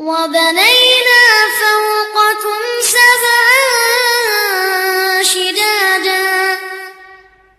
وبنينا